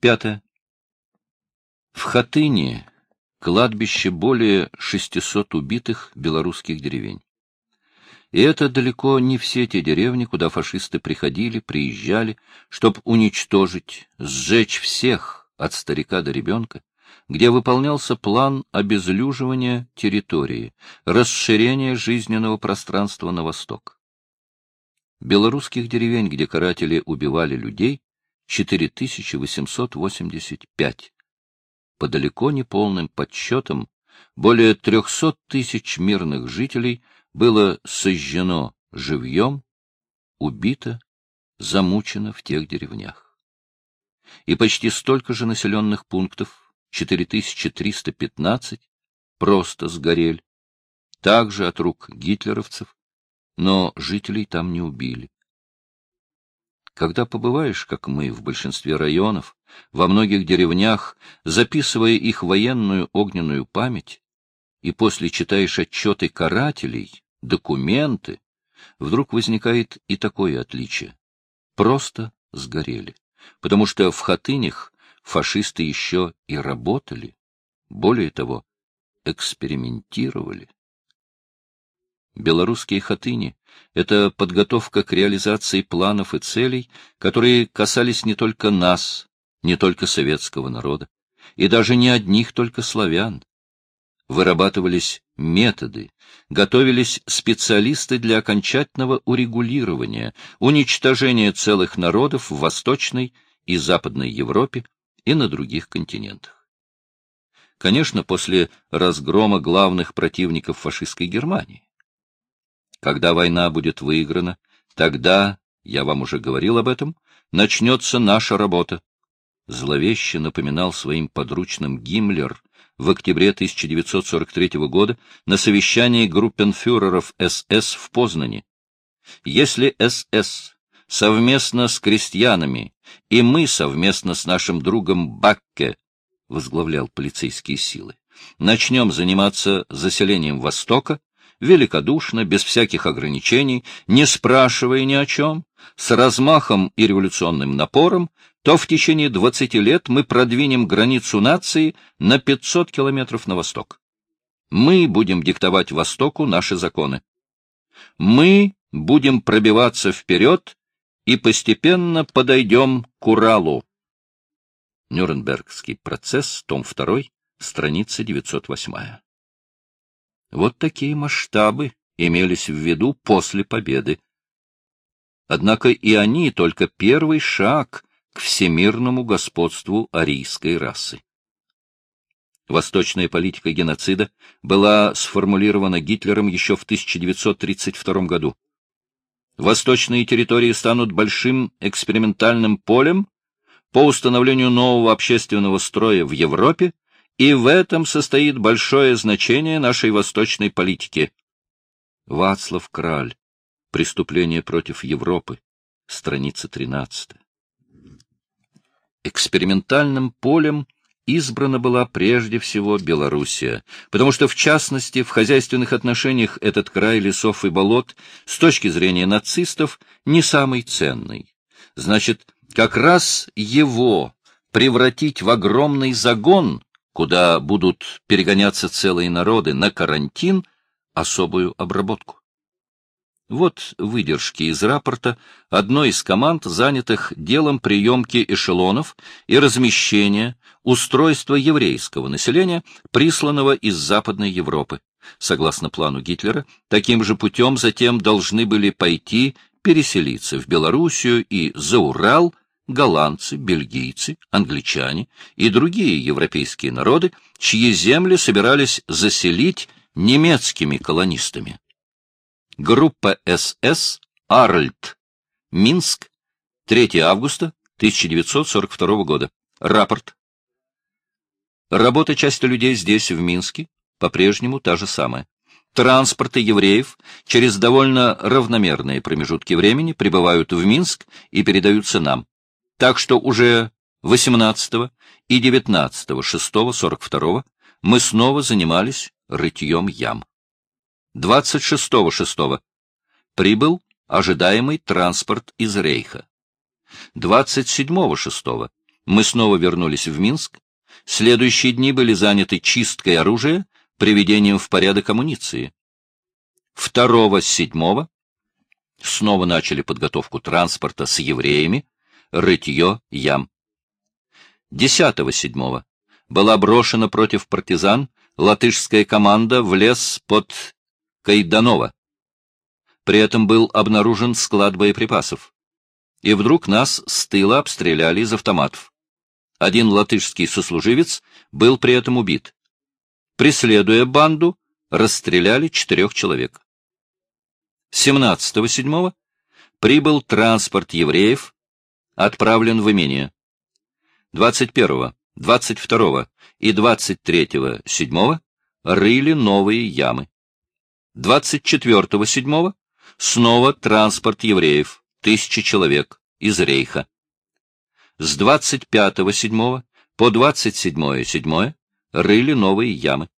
Пятое. В Хатыне кладбище более 600 убитых белорусских деревень. И это далеко не все те деревни, куда фашисты приходили, приезжали, чтобы уничтожить, сжечь всех, от старика до ребенка, где выполнялся план обезлюживания территории, расширения жизненного пространства на восток. Белорусских деревень, где каратели убивали людей, 4885. По далеко не полным подсчетам, более 300 тысяч мирных жителей было сожжено живьем, убито, замучено в тех деревнях. И почти столько же населенных пунктов, 4315, просто сгорели, также от рук гитлеровцев, но жителей там не убили. Когда побываешь, как мы, в большинстве районов, во многих деревнях, записывая их военную огненную память, и после читаешь отчеты карателей, документы, вдруг возникает и такое отличие. Просто сгорели. Потому что в хатынях фашисты еще и работали, более того, экспериментировали. Белорусские хатыни — это подготовка к реализации планов и целей, которые касались не только нас, не только советского народа, и даже не одних только славян. Вырабатывались методы, готовились специалисты для окончательного урегулирования, уничтожения целых народов в Восточной и Западной Европе и на других континентах. Конечно, после разгрома главных противников фашистской Германии. Когда война будет выиграна, тогда, я вам уже говорил об этом, начнется наша работа. Зловеще напоминал своим подручным Гиммлер в октябре 1943 года на совещании группенфюреров СС в Познане. Если СС совместно с крестьянами и мы совместно с нашим другом Бакке возглавлял полицейские силы, начнем заниматься заселением Востока, великодушно, без всяких ограничений, не спрашивая ни о чем, с размахом и революционным напором, то в течение 20 лет мы продвинем границу нации на 500 километров на восток. Мы будем диктовать Востоку наши законы. Мы будем пробиваться вперед и постепенно подойдем к Уралу. Нюрнбергский процесс, том 2, страница 908. Вот такие масштабы имелись в виду после победы. Однако и они только первый шаг к всемирному господству арийской расы. Восточная политика геноцида была сформулирована Гитлером еще в 1932 году. Восточные территории станут большим экспериментальным полем по установлению нового общественного строя в Европе и в этом состоит большое значение нашей восточной политики. Вацлав Краль. Преступление против Европы. Страница 13. Экспериментальным полем избрана была прежде всего Белоруссия, потому что, в частности, в хозяйственных отношениях этот край лесов и болот с точки зрения нацистов не самый ценный. Значит, как раз его превратить в огромный загон куда будут перегоняться целые народы, на карантин, особую обработку. Вот выдержки из рапорта одной из команд, занятых делом приемки эшелонов и размещения, устройства еврейского населения, присланного из Западной Европы. Согласно плану Гитлера, таким же путем затем должны были пойти переселиться в Белоруссию и за Урал голландцы, бельгийцы, англичане и другие европейские народы, чьи земли собирались заселить немецкими колонистами. Группа СС Арльт. Минск. 3 августа 1942 года. Рапорт. Работа части людей здесь, в Минске, по-прежнему та же самая. Транспорты евреев через довольно равномерные промежутки времени прибывают в Минск и передаются нам. Так что уже 18 и 19 6 42 мы снова занимались рытьем ям. 26 6 прибыл ожидаемый транспорт из Рейха. 27 6 Мы снова вернулись в Минск. Следующие дни были заняты чисткой оружия, приведением в порядок амуниции. Второго с седьмого снова начали подготовку транспорта с евреями, рытье ям. Десятого седьмого была брошена против партизан латышская команда в лес под Кайданова. При этом был обнаружен склад боеприпасов. И вдруг нас с тыла обстреляли из автоматов. Один латышский сослуживец был при этом убит. Преследуя банду, расстреляли четырех человек. 17.07 прибыл транспорт евреев, отправлен в имение. 21, 22 и 23.07 рыли новые ямы. 24.07 снова транспорт евреев, тысячи человек, из Рейха. С 25.07 по 27.07 рыли новые ямы.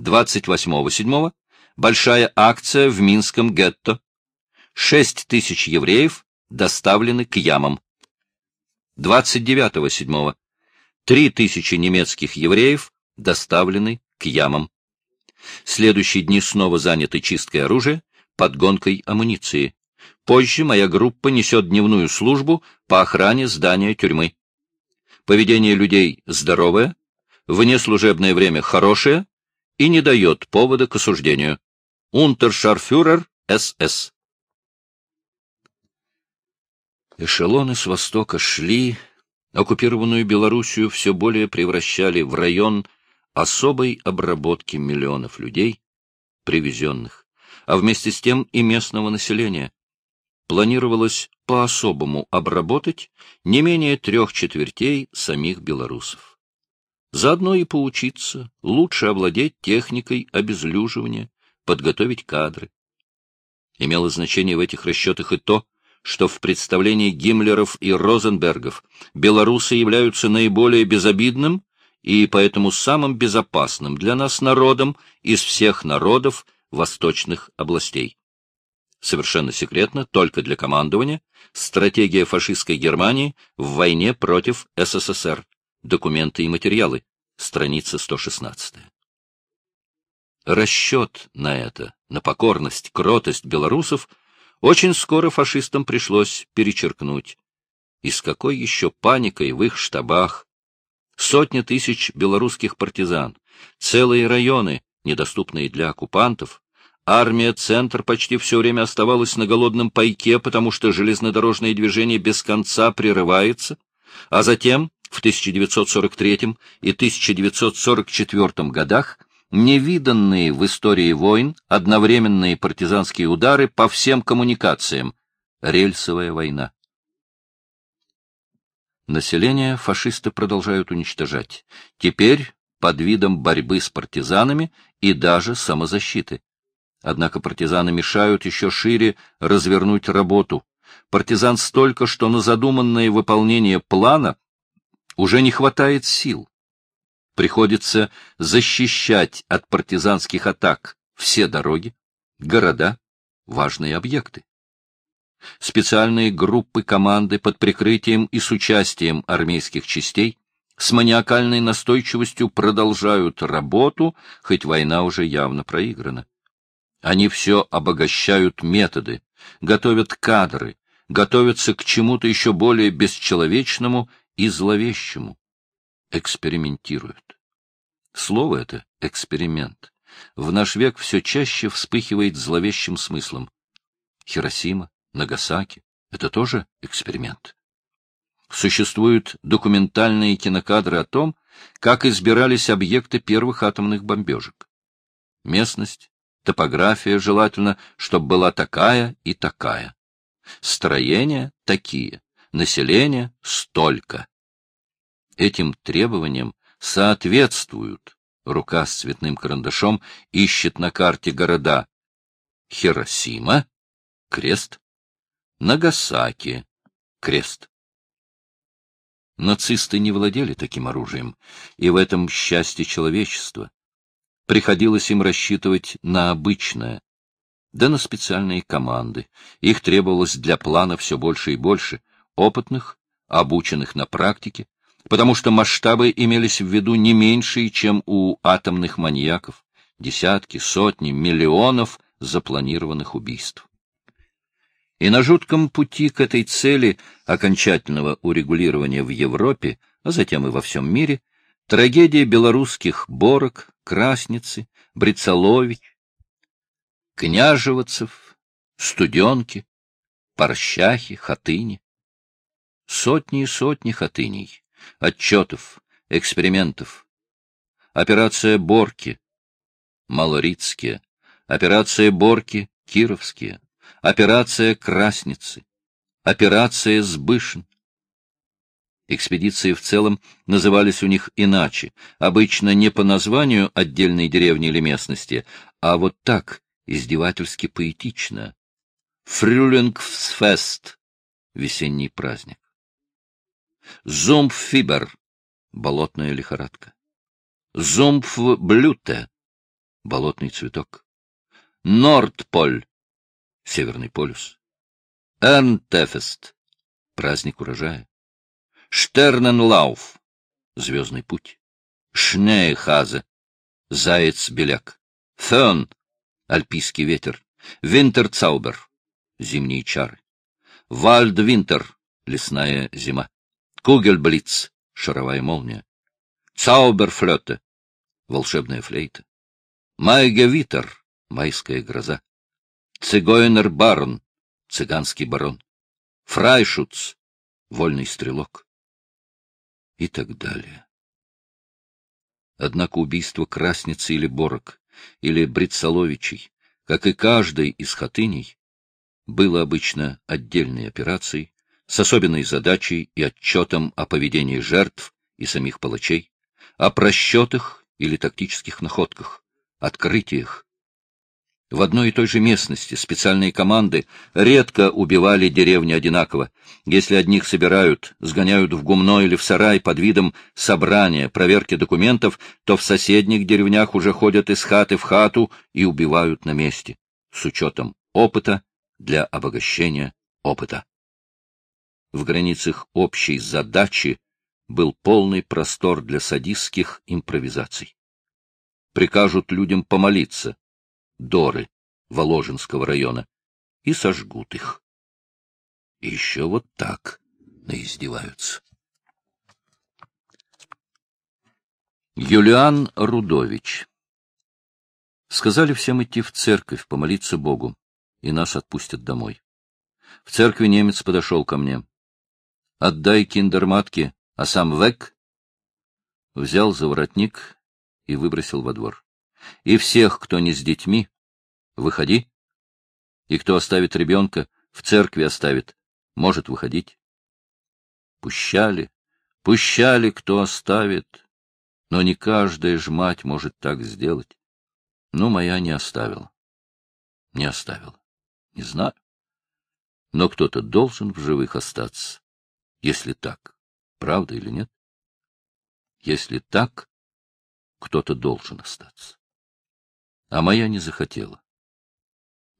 28.07 большая акция в Минском гетто. Шесть тысяч евреев доставлены к ямам. 29.07. Три тысячи немецких евреев доставлены к ямам. Следующие дни снова заняты чисткой оружия, подгонкой амуниции. Позже моя группа несет дневную службу по охране здания тюрьмы. Поведение людей здоровое, внеслужебное время хорошее и не дает повода к осуждению. Унтершарфюрер СС. Эшелоны с востока шли, оккупированную Белоруссию все более превращали в район особой обработки миллионов людей, привезенных, а вместе с тем и местного населения. Планировалось по-особому обработать не менее трех четвертей самих белорусов. Заодно и поучиться лучше овладеть техникой обезлюживания, подготовить кадры. Имело значение в этих расчетах и то, что в представлении Гиммлеров и Розенбергов белорусы являются наиболее безобидным и поэтому самым безопасным для нас народом из всех народов восточных областей. Совершенно секретно, только для командования, стратегия фашистской Германии в войне против СССР. Документы и материалы. Страница 116 расчет на это, на покорность, кротость белорусов, очень скоро фашистам пришлось перечеркнуть. И с какой еще паникой в их штабах? Сотни тысяч белорусских партизан, целые районы, недоступные для оккупантов, армия «Центр» почти все время оставалась на голодном пайке, потому что железнодорожное движение без конца прерывается, а затем, в 1943 и 1944 годах, невиданные в истории войн одновременные партизанские удары по всем коммуникациям. Рельсовая война. Население фашисты продолжают уничтожать. Теперь под видом борьбы с партизанами и даже самозащиты. Однако партизаны мешают еще шире развернуть работу. Партизан столько, что на задуманное выполнение плана уже не хватает сил. Приходится защищать от партизанских атак все дороги, города, важные объекты. Специальные группы команды под прикрытием и с участием армейских частей с маниакальной настойчивостью продолжают работу, хоть война уже явно проиграна. Они все обогащают методы, готовят кадры, готовятся к чему-то еще более бесчеловечному и зловещему экспериментируют. Слово это — эксперимент. В наш век все чаще вспыхивает зловещим смыслом. Хиросима, Нагасаки — это тоже эксперимент. Существуют документальные кинокадры о том, как избирались объекты первых атомных бомбежек. Местность, топография желательно, чтобы была такая и такая. Строения такие, население столько этим требованиям соответствуют. Рука с цветным карандашом ищет на карте города Хиросима, крест, Нагасаки, крест. Нацисты не владели таким оружием, и в этом счастье человечества. Приходилось им рассчитывать на обычное, да на специальные команды. Их требовалось для плана все больше и больше, опытных, обученных на практике, потому что масштабы имелись в виду не меньшие, чем у атомных маньяков, десятки, сотни, миллионов запланированных убийств. И на жутком пути к этой цели окончательного урегулирования в Европе, а затем и во всем мире, трагедия белорусских Борок, Красницы, Брицалович, Княжевцев, Студенки, Порщахи, Хатыни. Сотни и сотни хатыней, отчетов, экспериментов. Операция Борки, Малорицкие, операция Борки, Кировские, операция Красницы, операция Сбышин. Экспедиции в целом назывались у них иначе, обычно не по названию отдельной деревни или местности, а вот так, издевательски поэтично. Фрюлингсфест — весенний праздник. Зумпфибер — болотная лихорадка. Зумпфблюте — болотный цветок. Нордполь — северный полюс. Эрнтефест — праздник урожая. Штерненлауф — звездный путь. Шнейхазе — заяц-беляк. Фен — альпийский ветер. Винтерцаубер — зимние чары. Вальдвинтер — лесная зима. Кугельблиц — шаровая молния. Цауберфлёте — волшебная флейта. Майгевитер — майская гроза. Цигойнер барон — цыганский барон. Фрайшуц — вольный стрелок. И так далее. Однако убийство Красницы или Борок, или Брицаловичей, как и каждой из хатыней, было обычно отдельной операцией, с особенной задачей и отчетом о поведении жертв и самих палачей, о просчетах или тактических находках, открытиях. В одной и той же местности специальные команды редко убивали деревни одинаково. Если одних собирают, сгоняют в гумно или в сарай под видом собрания, проверки документов, то в соседних деревнях уже ходят из хаты в хату и убивают на месте, с учетом опыта для обогащения опыта в границах общей задачи был полный простор для садистских импровизаций. Прикажут людям помолиться, Доры, Воложенского района, и сожгут их. И еще вот так наиздеваются. Юлиан Рудович Сказали всем идти в церковь, помолиться Богу, и нас отпустят домой. В церкви немец подошел ко мне. Отдай киндерматке, а сам век. Взял за воротник и выбросил во двор. И всех, кто не с детьми, выходи. И кто оставит ребенка, в церкви оставит, может выходить. Пущали, пущали, кто оставит, но не каждая ж мать может так сделать. Ну, моя не оставила. Не оставила. Не знаю. Но кто-то должен в живых остаться. Если так, правда или нет? Если так, кто-то должен остаться. А моя не захотела.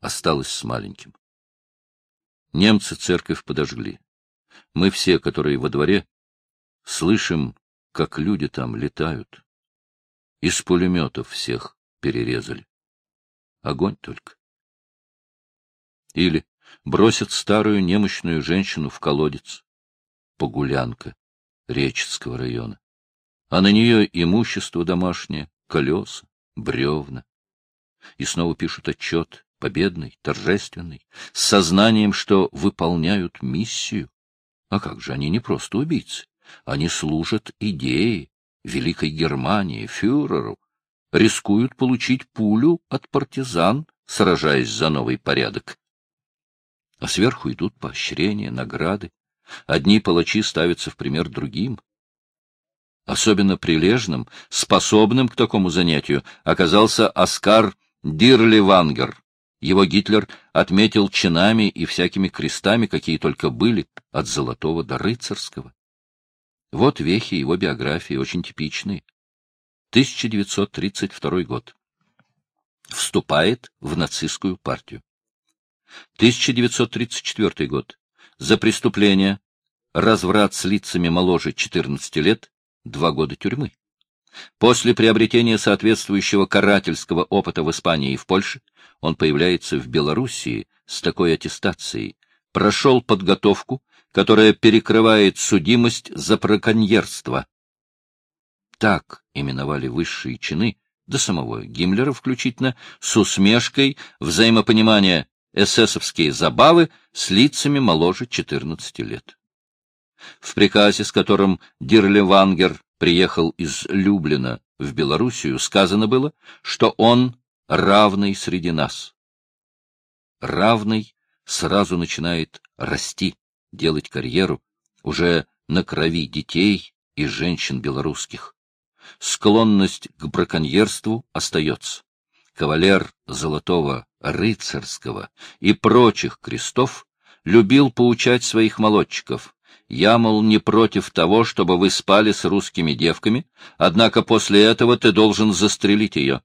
Осталась с маленьким. Немцы церковь подожгли. Мы все, которые во дворе, слышим, как люди там летают. Из пулеметов всех перерезали. Огонь только. Или бросят старую немощную женщину в колодец. Погулянка Реческого района. А на нее имущество домашнее, колеса, бревна. И снова пишут отчет, победный, торжественный, с сознанием, что выполняют миссию. А как же, они не просто убийцы. Они служат идее Великой Германии, фюреру, рискуют получить пулю от партизан, сражаясь за новый порядок. А сверху идут поощрения, награды, Одни палачи ставятся в пример другим. Особенно прилежным, способным к такому занятию оказался Оскар Дирливангер. Его Гитлер отметил чинами и всякими крестами, какие только были, от золотого до рыцарского. Вот вехи его биографии, очень типичные. 1932 год. Вступает в нацистскую партию. 1934 год за преступление разврат с лицами моложе 14 лет — два года тюрьмы. После приобретения соответствующего карательского опыта в Испании и в Польше он появляется в Белоруссии с такой аттестацией, прошел подготовку, которая перекрывает судимость за браконьерство. Так именовали высшие чины, до самого Гиммлера включительно, с усмешкой взаимопонимания эсэсовские забавы с лицами моложе 14 лет. В приказе, с которым Дирлевангер приехал из Люблина в Белоруссию, сказано было, что он равный среди нас. Равный сразу начинает расти, делать карьеру, уже на крови детей и женщин белорусских. Склонность к браконьерству остается. Кавалер золотого рыцарского и прочих крестов любил поучать своих молодчиков. Я, мол, не против того, чтобы вы спали с русскими девками, однако после этого ты должен застрелить ее.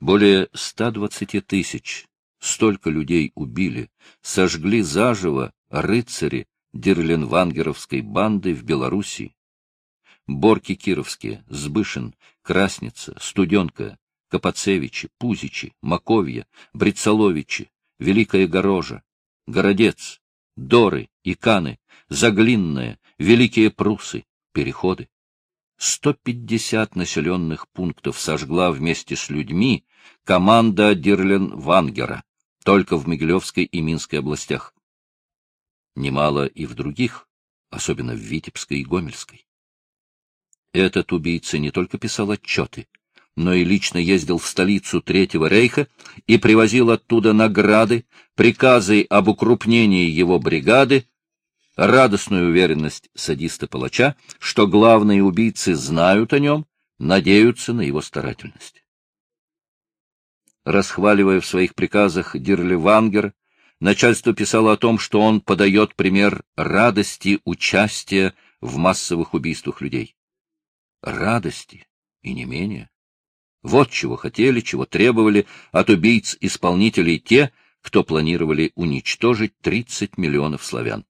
Более 120 тысяч, столько людей убили, сожгли заживо рыцари Дерленвангеровской банды в Белоруссии. Борки Кировские, Сбышин, Красница, Студенка, Капацевичи, Пузичи, Маковья, Брицаловичи, Великая Горожа, Городец, Доры, Иканы, Заглинная, Великие Прусы, Переходы. 150 населенных пунктов сожгла вместе с людьми команда Дирлен-Вангера, только в Могилевской и Минской областях. Немало и в других, особенно в Витебской и Гомельской. Этот убийца не только писал отчеты, но и лично ездил в столицу Третьего Рейха и привозил оттуда награды, приказы об укрупнении его бригады, радостную уверенность садиста-палача, что главные убийцы знают о нем, надеются на его старательность. Расхваливая в своих приказах Дирли Вангер, начальство писало о том, что он подает пример радости участия в массовых убийствах людей. Радости и не менее. Вот чего хотели, чего требовали от убийц-исполнителей те, кто планировали уничтожить 30 миллионов славян.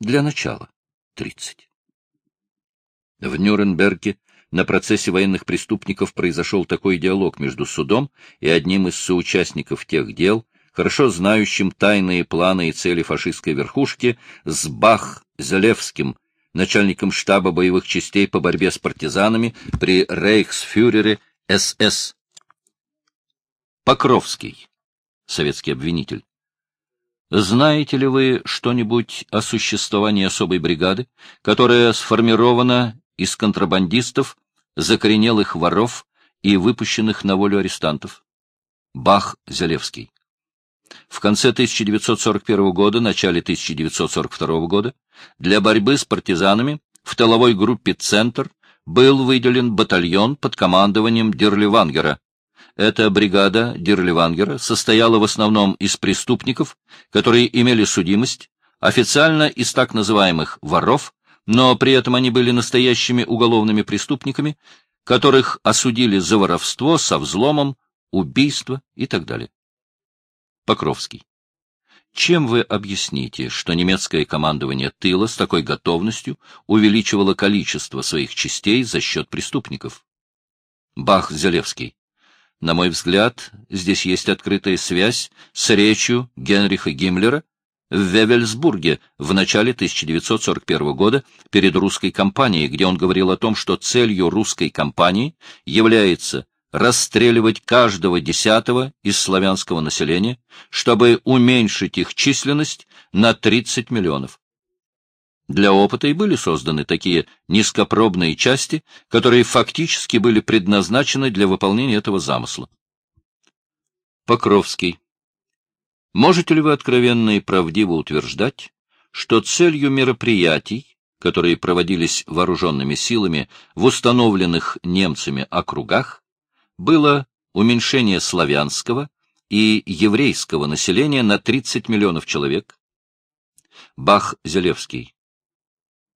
Для начала 30. В Нюрнберге на процессе военных преступников произошел такой диалог между судом и одним из соучастников тех дел, хорошо знающим тайные планы и цели фашистской верхушки, с Бах-Залевским, начальником штаба боевых частей по борьбе с партизанами при рейхсфюрере СС. Покровский, советский обвинитель. Знаете ли вы что-нибудь о существовании особой бригады, которая сформирована из контрабандистов, закоренелых воров и выпущенных на волю арестантов? Бах-Зелевский. В конце 1941 года, начале 1942 года для борьбы с партизанами в тыловой группе «Центр» был выделен батальон под командованием Дирливангера. Эта бригада Дирливангера состояла в основном из преступников, которые имели судимость, официально из так называемых воров, но при этом они были настоящими уголовными преступниками, которых осудили за воровство со взломом, убийство и так далее. Покровский. Чем вы объясните, что немецкое командование тыла с такой готовностью увеличивало количество своих частей за счет преступников? Бах-Зелевский. На мой взгляд, здесь есть открытая связь с речью Генриха Гиммлера в Вевельсбурге в начале 1941 года перед русской кампанией, где он говорил о том, что целью русской кампании является расстреливать каждого десятого из славянского населения, чтобы уменьшить их численность на 30 миллионов. Для опыта и были созданы такие низкопробные части, которые фактически были предназначены для выполнения этого замысла. Покровский. Можете ли вы откровенно и правдиво утверждать, что целью мероприятий, которые проводились вооруженными силами в установленных немцами округах, было уменьшение славянского и еврейского населения на 30 миллионов человек. Бах-Зелевский.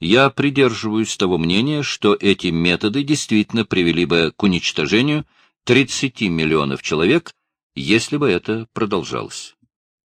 Я придерживаюсь того мнения, что эти методы действительно привели бы к уничтожению 30 миллионов человек, если бы это продолжалось.